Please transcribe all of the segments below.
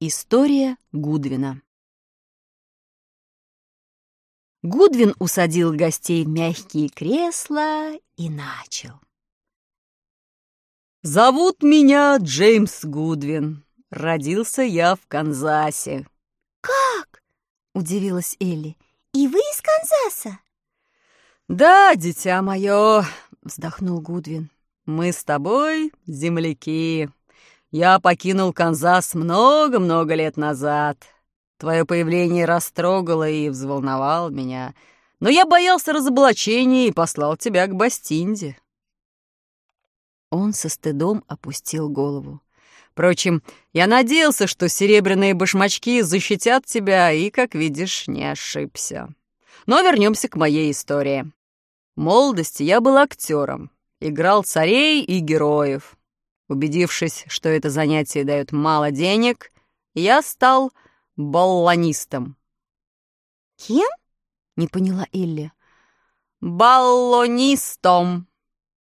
История Гудвина Гудвин усадил гостей в мягкие кресла и начал. «Зовут меня Джеймс Гудвин. Родился я в Канзасе». «Как?» — удивилась Элли. «И вы из Канзаса?» «Да, дитя мое», — вздохнул Гудвин. «Мы с тобой земляки. Я покинул Канзас много-много лет назад. Твое появление растрогало и взволновало меня, но я боялся разоблачения и послал тебя к Бастинде». Он со стыдом опустил голову. Впрочем, я надеялся, что серебряные башмачки защитят тебя, и, как видишь, не ошибся. Но вернемся к моей истории. В молодости я был актером, играл царей и героев. Убедившись, что это занятие дает мало денег, я стал баллонистом. «Кем?» — не поняла Элли. «Баллонистом!»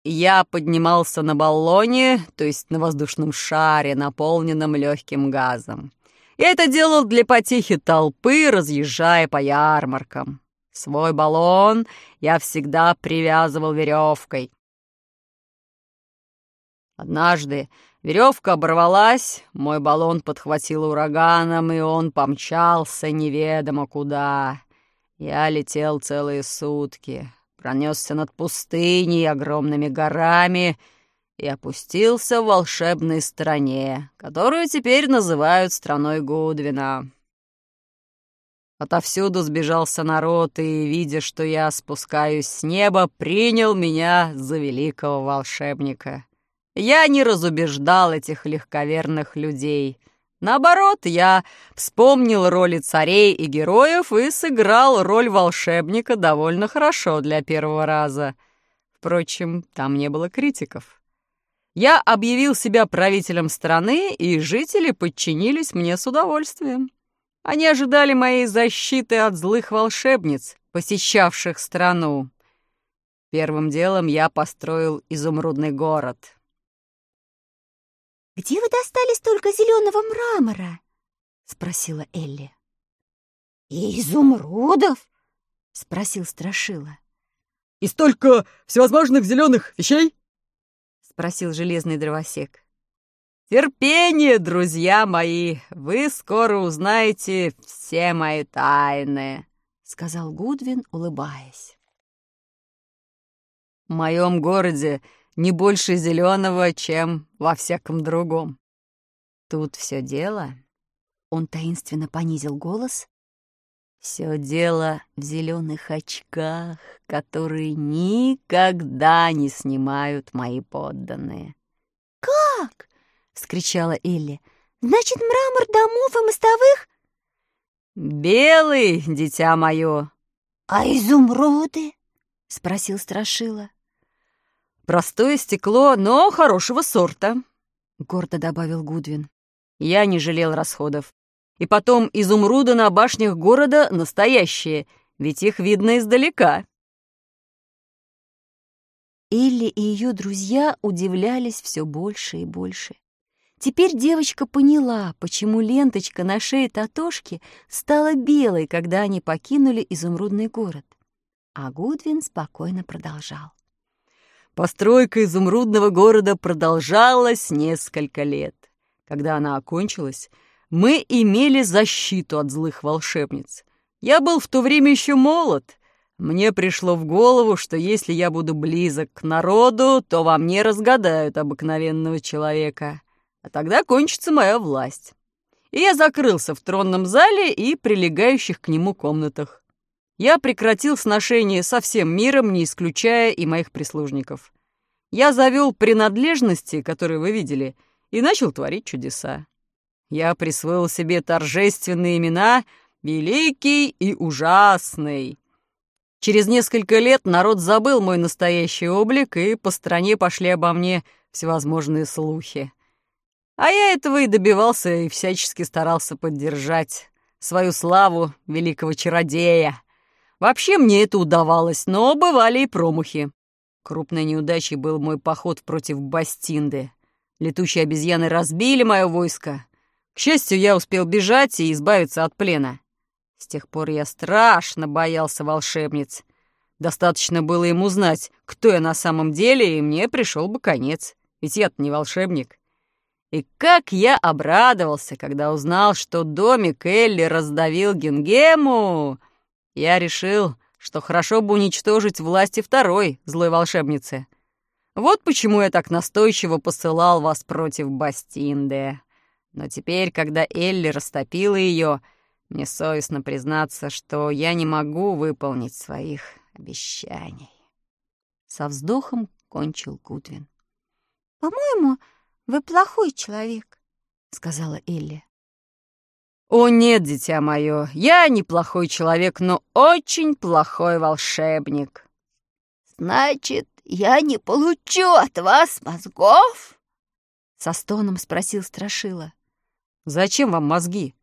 Я поднимался на баллоне, то есть на воздушном шаре, наполненном легким газом. Я это делал для потехи толпы, разъезжая по ярмаркам. Свой баллон я всегда привязывал веревкой. Однажды веревка оборвалась, мой баллон подхватил ураганом, и он помчался неведомо куда. Я летел целые сутки, пронесся над пустыней, огромными горами и опустился в волшебной стране, которую теперь называют страной Гудвина. Отовсюду сбежался народ, и, видя, что я спускаюсь с неба, принял меня за великого волшебника. Я не разубеждал этих легковерных людей. Наоборот, я вспомнил роли царей и героев и сыграл роль волшебника довольно хорошо для первого раза. Впрочем, там не было критиков. Я объявил себя правителем страны, и жители подчинились мне с удовольствием. Они ожидали моей защиты от злых волшебниц, посещавших страну. Первым делом я построил изумрудный город. «Где вы достали столько зеленого мрамора?» — спросила Элли. «И изумрудов?» — спросил Страшила. «И столько всевозможных зеленых вещей?» — спросил железный дровосек. «Терпение, друзья мои, вы скоро узнаете все мои тайны», — сказал Гудвин, улыбаясь. «В моем городе не больше зеленого, чем во всяком другом. Тут все дело...» Он таинственно понизил голос. «Все дело в зеленых очках, которые никогда не снимают мои подданные». «Как?» — вскричала Элли. «Значит, мрамор домов и мостовых?» «Белый, дитя мое!» «А изумруды?» — спросил Страшила. «Простое стекло, но хорошего сорта», — гордо добавил Гудвин. Я не жалел расходов. И потом изумруды на башнях города настоящие, ведь их видно издалека. Элли и ее друзья удивлялись все больше и больше. Теперь девочка поняла, почему ленточка на шее Татошки стала белой, когда они покинули изумрудный город. А Гудвин спокойно продолжал. Постройка изумрудного города продолжалась несколько лет. Когда она окончилась, мы имели защиту от злых волшебниц. Я был в то время еще молод. Мне пришло в голову, что если я буду близок к народу, то во мне разгадают обыкновенного человека а тогда кончится моя власть. И я закрылся в тронном зале и прилегающих к нему комнатах. Я прекратил сношение со всем миром, не исключая и моих прислужников. Я завел принадлежности, которые вы видели, и начал творить чудеса. Я присвоил себе торжественные имена «Великий» и «Ужасный». Через несколько лет народ забыл мой настоящий облик, и по стране пошли обо мне всевозможные слухи. А я этого и добивался, и всячески старался поддержать свою славу великого чародея. Вообще мне это удавалось, но бывали и промахи. Крупной неудачей был мой поход против Бастинды. Летучие обезьяны разбили мое войско. К счастью, я успел бежать и избавиться от плена. С тех пор я страшно боялся волшебниц. Достаточно было им узнать, кто я на самом деле, и мне пришел бы конец. Ведь я-то не волшебник. И как я обрадовался, когда узнал, что домик Элли раздавил Гингему, я решил, что хорошо бы уничтожить власти второй злой волшебницы. Вот почему я так настойчиво посылал вас против Бастинды. Но теперь, когда Элли растопила ее, мне совестно признаться, что я не могу выполнить своих обещаний. Со вздохом кончил Гудвин. «По-моему, вы плохой человек», — сказала Элли. «О нет, дитя мое, я неплохой человек, но очень плохой волшебник». «Значит, я не получу от вас мозгов?» Со стоном спросил Страшила. «Зачем вам мозги?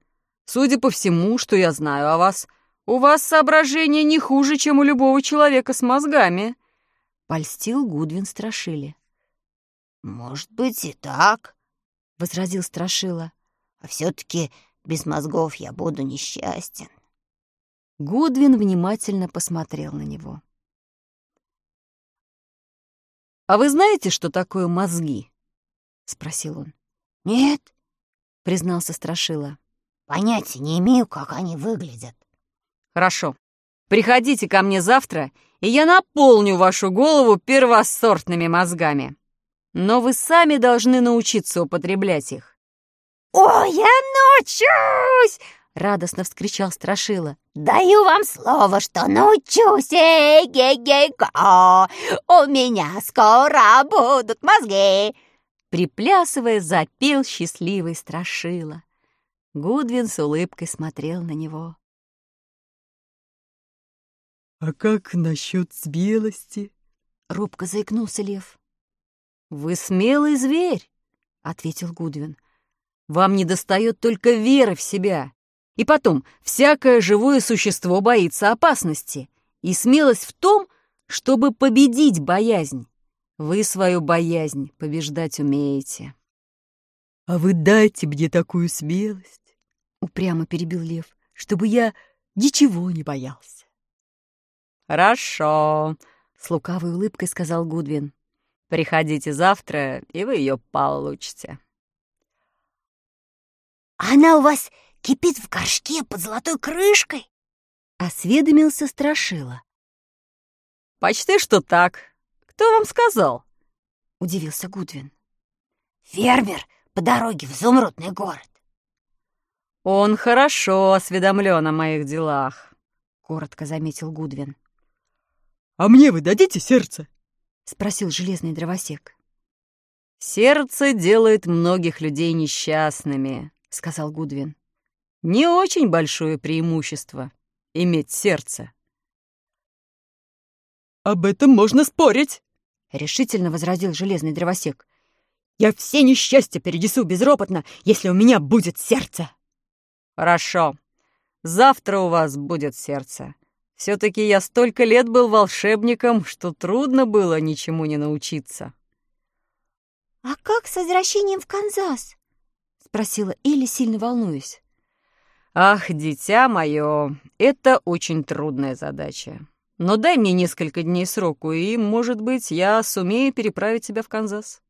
Судя по всему, что я знаю о вас, у вас соображения не хуже, чем у любого человека с мозгами». Польстил Гудвин Страшили. «Может быть и так», — возразил Страшила. «А все-таки без мозгов я буду несчастен». Гудвин внимательно посмотрел на него. «А вы знаете, что такое мозги?» — спросил он. «Нет», — признался Страшила. «Понятия не имею, как они выглядят». «Хорошо. Приходите ко мне завтра, и я наполню вашу голову первосортными мозгами» но вы сами должны научиться употреблять их. «О, я научусь!» — радостно вскричал Страшила. «Даю вам слово, что научусь! Эй-гей-гей-га! У меня скоро будут мозги!» Приплясывая, запел счастливый Страшила. Гудвин с улыбкой смотрел на него. «А как насчет смелости?» — робко заикнулся Лев. «Вы смелый зверь», — ответил Гудвин. «Вам недостает только веры в себя. И потом, всякое живое существо боится опасности. И смелость в том, чтобы победить боязнь. Вы свою боязнь побеждать умеете». «А вы дайте мне такую смелость», — упрямо перебил Лев, «чтобы я ничего не боялся». «Хорошо», — с лукавой улыбкой сказал Гудвин. Приходите завтра, и вы ее получите. «Она у вас кипит в горшке под золотой крышкой?» — осведомился Страшила. «Почти что так. Кто вам сказал?» — удивился Гудвин. «Фермер по дороге в изумрудный город». «Он хорошо осведомлен о моих делах», — коротко заметил Гудвин. «А мне вы дадите сердце?» — спросил железный дровосек. «Сердце делает многих людей несчастными», — сказал Гудвин. «Не очень большое преимущество — иметь сердце». «Об этом можно спорить», — решительно возразил железный дровосек. «Я все несчастья перенесу безропотно, если у меня будет сердце». «Хорошо. Завтра у вас будет сердце. Все-таки я столько лет был волшебником, что трудно было ничему не научиться. «А как с возвращением в Канзас?» — спросила Элли, сильно волнуясь. «Ах, дитя мое, это очень трудная задача. Но дай мне несколько дней сроку, и, может быть, я сумею переправить тебя в Канзас».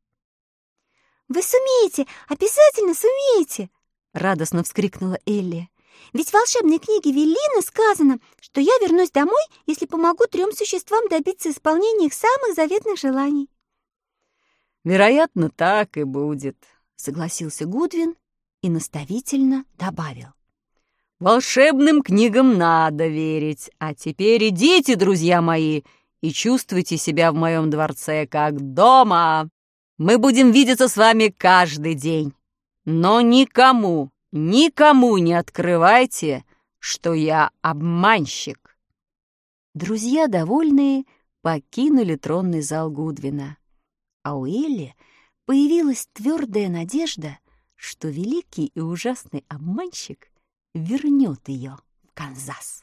«Вы сумеете, обязательно сумеете!» — радостно вскрикнула Элли. Ведь в волшебной книге Веллина сказано, что я вернусь домой, если помогу трем существам добиться исполнения их самых заветных желаний. «Вероятно, так и будет», — согласился Гудвин и наставительно добавил. «Волшебным книгам надо верить, а теперь идите, друзья мои, и чувствуйте себя в моем дворце как дома. Мы будем видеться с вами каждый день, но никому Никому не открывайте, что я обманщик. Друзья, довольные, покинули тронный зал Гудвина. А у Элли появилась твердая надежда, что великий и ужасный обманщик вернет ее в Канзас.